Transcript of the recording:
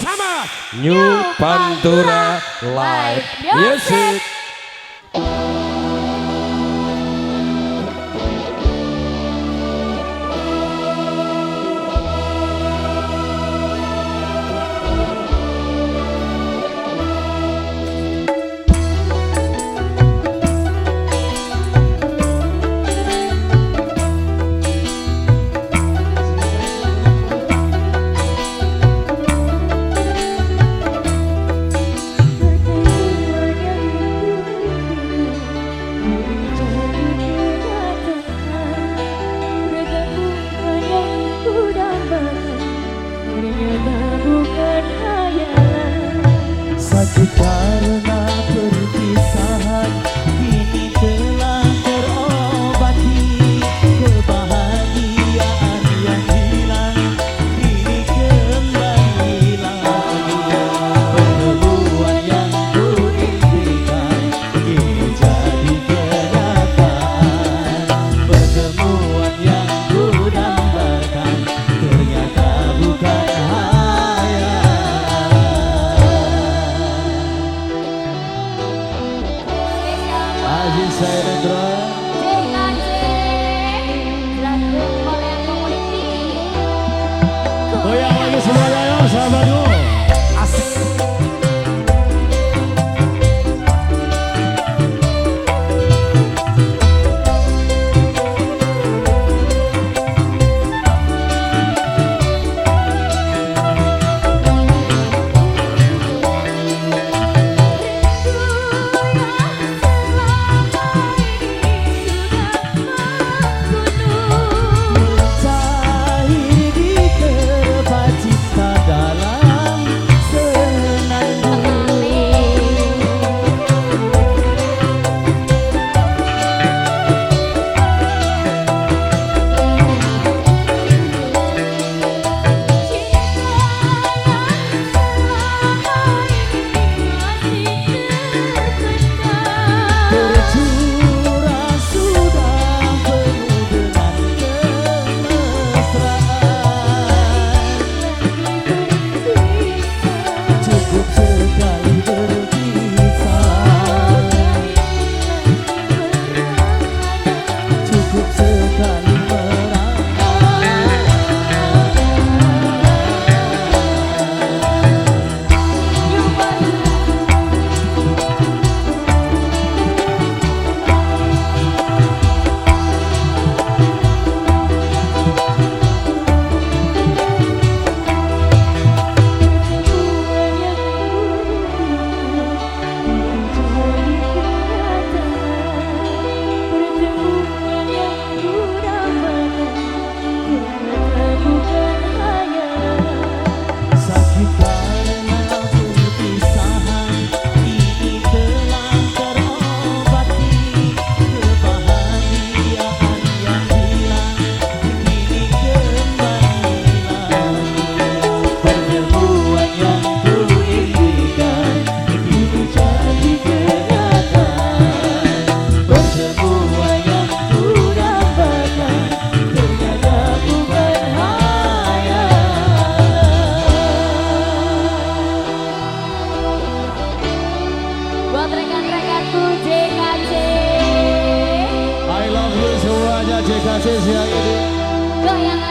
bersama New Pantura Live. Music. සත්‍ය කාරණා කරති 谢谢啊。一